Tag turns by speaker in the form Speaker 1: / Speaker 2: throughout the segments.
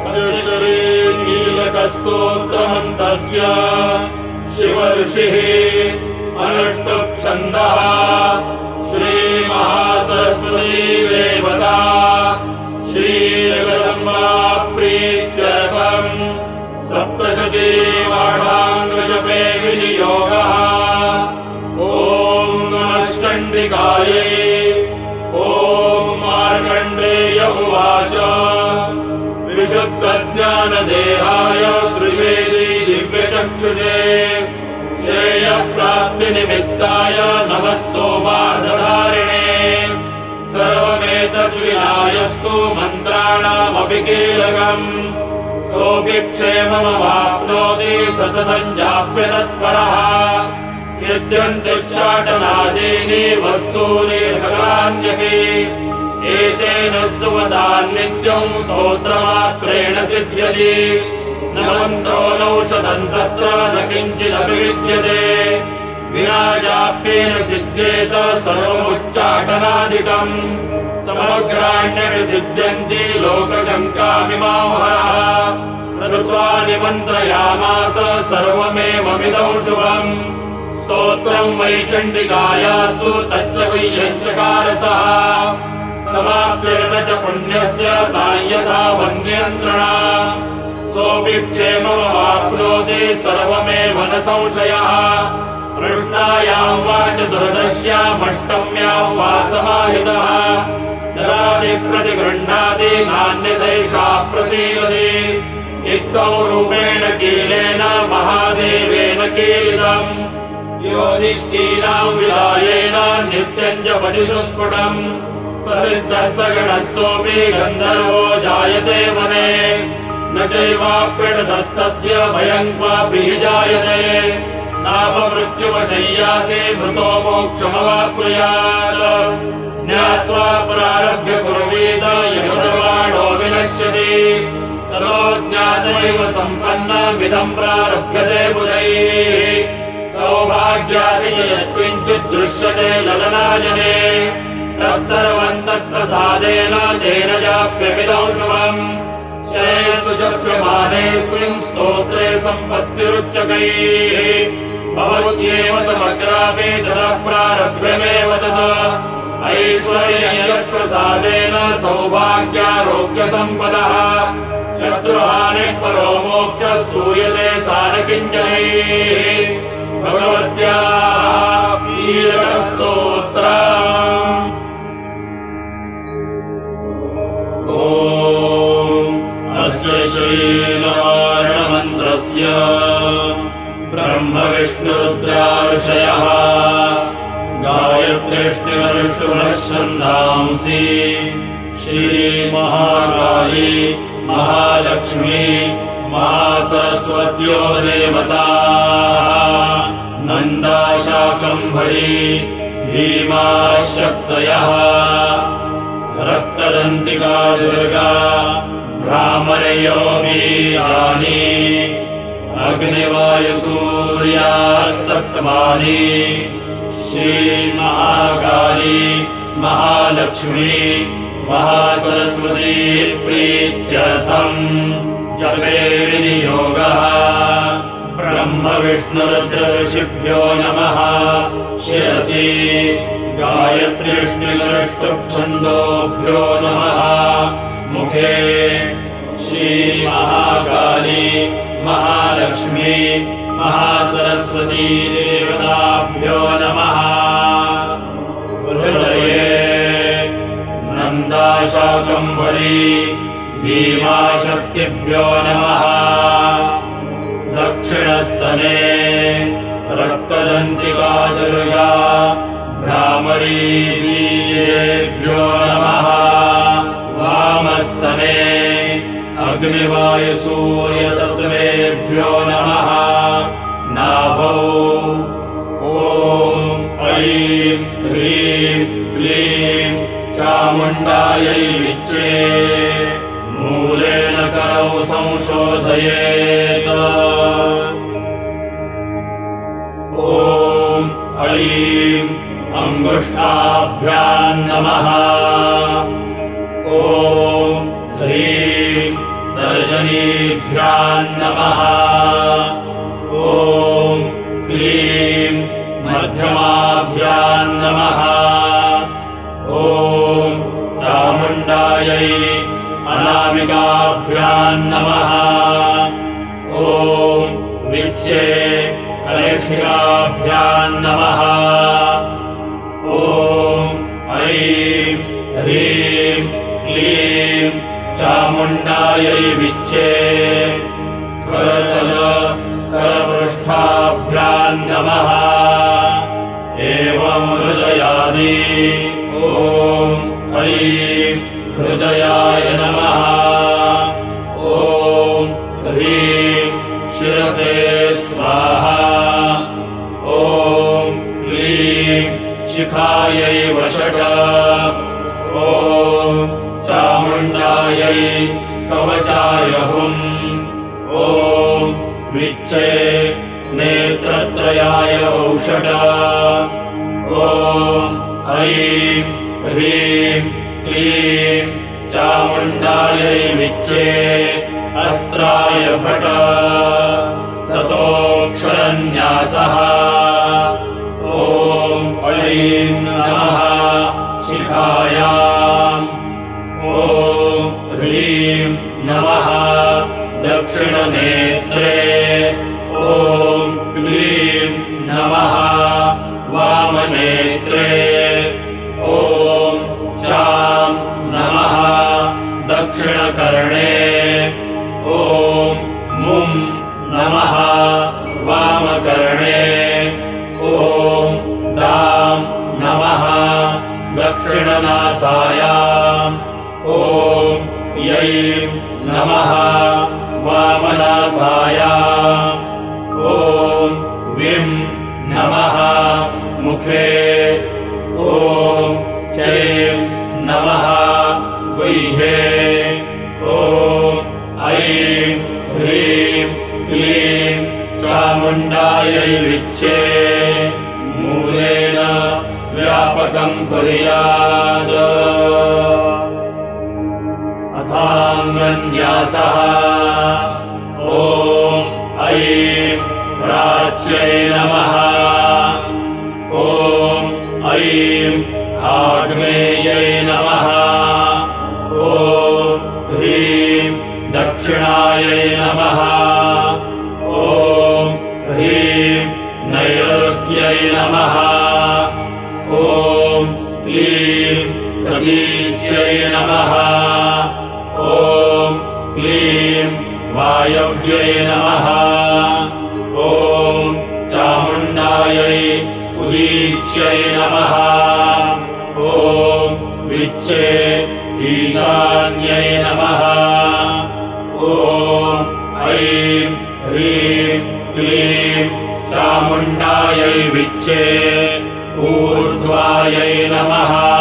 Speaker 1: नीलकम् अस्य शरी नीलकस्तोत्रमन्तस्य शिव ऋषिः अनुष्टुप्छन्दः श्रीमहासरस्वती देवता श्रीजगदम्बा प्रीत्यर्थम् सप्तशतीवाढाङ्गजपे विनियोगः ॐ नमश्चण्डिकायै ॐ मार्कण्डेय उवाच विशुद्धज्ञानदेहाय त्रिवेदी दिव्यचक्षुषे। श्रेयप्राप्तिनिमित्ताय नमः सोमाधारिणे सर्वमेतद्विनायस्तु मन्त्राणामपि कीलकम्। सोऽपि क्षेममवाप्नोति सततम् जाप्य तत्परः। सिद्ध्यन्त्युच्चाटनादीनि वस्तूनि सकलान्यपि एतेन स्तुवदान्नित्यम् स्तोत्रमात्रेण सिद्ध्यति। न मन्त्रो नौषधम् तत्र न किञ्चिदपि विद्यते विना जाप्येन सिद्ध्येत सर्वमुच्चाटनादिकम्। समग्राण्यपि सिद्ध्यन्ति लोकशङ्कामिमामहः कृत्वा निमन्त्रयामास सर्वमेवमिदौ शुभम्। स्तोत्रम् वै चण्डिकायास्तु तच्च वैयञ्चकारसः समाप्येन च पुण्यस्य ताय्यथा वन्यन्त्रणा सोऽपि क्षेममवाप्नोति सर्वमेव न संशयः। पृष्णायाम् वा चतुर्दश्यामष्टम्याम् वा समाहितः। ददातिप्रतिगृह्णाति नान्यदैषा प्रसीदति। इत्थौ रूपेण कीलेन महादेवेन कीलितम्। यो निष्कीलाम् विलायेन नित्यम् च परिसुस्फुटम् ससिद्धः सगणः सोऽपि गन्धर्वो जायते वने। न चैवाप्यडधस्तस्य भयम् क्वापि नापमृत्युवशय्याते मृतो मोक्षमवाप्नुयात् ज्ञात्वा प्रारभ्य कुर्वीत यमदर्वाणो विनश्यति। ततो ज्ञातैव सम्पन्नमिदम् प्रारभ्यते बुधैः। सौभाग्यादि च यत्किञ्चित् दृश्यते ललनाजने तत्सर्वम् तत्प्रसादेन तेन शुभम् शरेषु जप्यमानेऽस्मिन् स्तोत्रे सम्पत्तिरुच्चकैः। भवत्येव समग्रापि ततः प्रारभ्यमेव तत्। ऐश्वर्ययत्प्रसादेन सौभाग्यारोग्यसम्पदः। शत्रुहानिः परो मोक्ष स्तूयते सारकिञ्जनैः। भगवत्याः अस्य श्रीनारायणमन्त्रस्य ब्रह्मविष्णुरुद्रार्षयः गायत्र्यष्टिवर्षुभश्छन्दांसि श्रीमहाकाली महालक्ष्मी महासरस्वत्यो देवता नन्दाशाकम्भरी भीमाशक्तयः रक्तदन्तिका दुर्गा भ्रामरयो बीजानि अग्निवायुसूर्यास्तत्त्वानि श्रीमहाकाली महालक्ष्मी महासरस्वती प्रीत्यर्थम् जपे विनियोगः। ब्रह्मविष्णुरुद्रऋषिभ्यो नमः। शिरसि गायत्र्यष्णिगरुष्टुप्छन्दोभ्यो नमः मुखे। श्रीमहाकाली महालक्ष्मी महासरस्वती देवताभ्यो नमः। हृदये नन्दाशाकम्बरी भीमाशक्तिभ्यो नमः। दक्षिणस्तने रक्तदन्तिका दुर्गा भ्रामरीभ्यो अग्निवायुसूर्यतत्त्वेभ्यो नमः। नाभौ। ॐ ऐं ह्रीं क्लीं चामुण्डायै विच्चे। मूलेन करौ संशोधयेत्। ॐ ऐं अङ्गुष्ठाभ्याम् नमः। ॐ ह्रीं तर्जनीभ्यान्नमः ॐ क्लीं मध्यमाभ्यान्नमः। ॐ चामुण्डायै अनामिकाभ्यान्नमः। ॐ विच्चे कनिष्ठिकाभ्यान्नमः ॐ ऐं ह्रीं क्लीं चामुण्डायै विच्चे। करतल करपृष्ठाभ्यान्नमः एवमृदयादि ॐ ऐं हृदयाय नमः। ॐ ह्रीं शिरसे स्वाहा। ॐ क्लीं शिखायै वषट चामुण्डायै कवचाय हुम् ॐ विच्चे नेत्रत्रयाय औषट ॐ ऐं ह्रीं क्लीं चामुण्डायै विच्चे अस्त्राय फट ततोऽक्षरन्यासः ॐ ऐं दक्षिणनेत्रे ॐ क्लीं नमः वामनेत्रे। ॐ चां नमः दक्षिणकर्णे। ॐ मुं नमः वामकर्णे। ॐ दां नमः दक्षिणनासायाम्। ॐ यैं नमः ॐ विं नमः। मुखे ॐ चैं नमः। गुह्ये ॐ ऐं ह्रीं क्लीं चामुण्डायै विच्चे मूलेन व्यापकम् कुर्यात् अथाङ्गन्यासः ॐ ऐं आग्नेयै नमः। ॐ ह्रीं दक्षिणायै नमः। ॐ ह्रीं नैऋत्यै नमः। ॐ क्लीं प्रतीच्यै नमः। ॐ क्लीं वायव्यै नमः उदीच्यै नमः। ॐ विच्चे ईशान्यै नमः। ॐ ऐं ह्रीं क्लीं चामुण्डायै विच्चे ऊर्ध्वायै नमः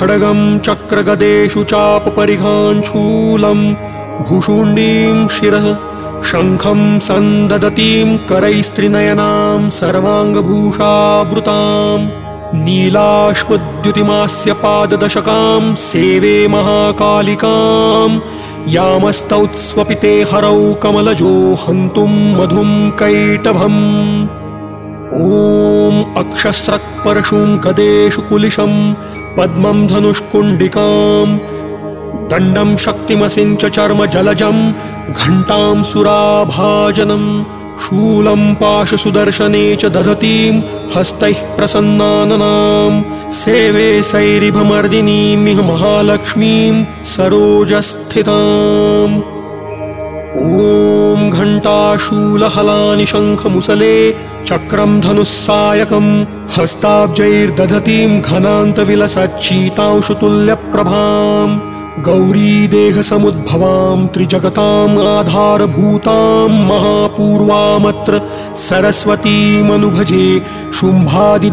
Speaker 2: खड्गम् चक्रगदेषु चापपरिघान् शूलम् भुषुण्डीम् शिरः शङ्खम् सन्ददतीम् करैस्त्रिनयनाम् सर्वाङ्गभूषावृताम् नीलाश्वद्युतिमास्य पाददशकाम् सेवे महाकालिकाम् यामस्तौत्स्वपिते हरौ कमलजो हन्तुम् मधुम् कैटभम्। ॐ अक्षस्रक्परशुम् गदेषु कुलिशम् पद्मम् धनुष्कुण्डिकाम् दण्डम् शक्तिमसिञ्च चर्म जलजम् घण्टाम् सुराभाजनम् शूलम् पाशसुदर्शने च दधतीम् हस्तैः प्रसन्नाननाम् सेवे सैरिभमर्दिनीमिह महालक्ष्मीम् सरोजस्थिताम्। ॐ घण्टाशूलहलानि शङ्खमुसले चक्रम् धनुस्सायकम् हस्ताब्जैर्दधतीम् घनान्त विलसत् शीतांशु त्रिजगताम् आधारभूताम् महापूर्वामत्र सरस्वतीमनुभजे शुम्भादि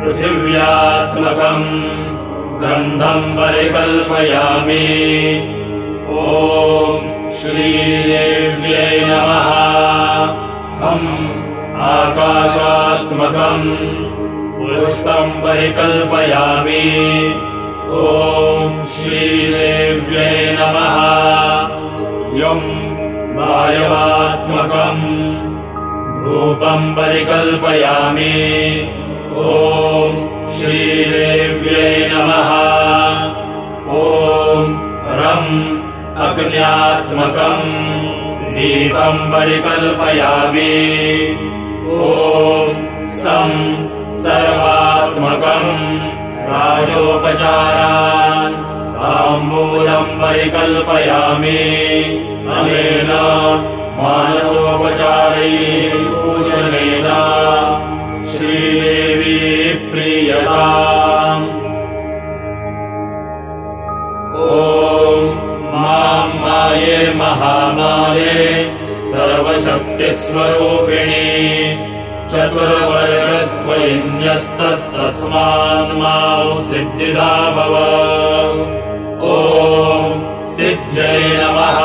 Speaker 1: पृथिव्यात्मकम्। गन्धम् परिकल्पयामि। ॐ श्रीदेव्यै नमः। हम् आकाशात्मकम् पुष्पम् परिकल्पयामि। ॐ श्रीदेव्यै नमः। यम् वायवात्मकम् धूपम् परिकल्पयामि ॐ श्रीदेव्यै नमः। ॐ रम् अग्न्यात्मकम् दीपम् परिकल्पयामि। ॐ सम् सर्वात्मकम् राजोपचारान् ताम्बूलम् परिकल्पयामि। अनेन मानसोपचारैः पूजनेन माये महामाये सर्वशक्तिस्वरूपिणी चतुर्वर्गस्त्वयिन्यस्तस्तस्मान् मां सिद्धिदा भव ॐ सिद्ध्यै नमः।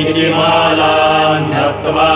Speaker 1: इति मालान्यत्वा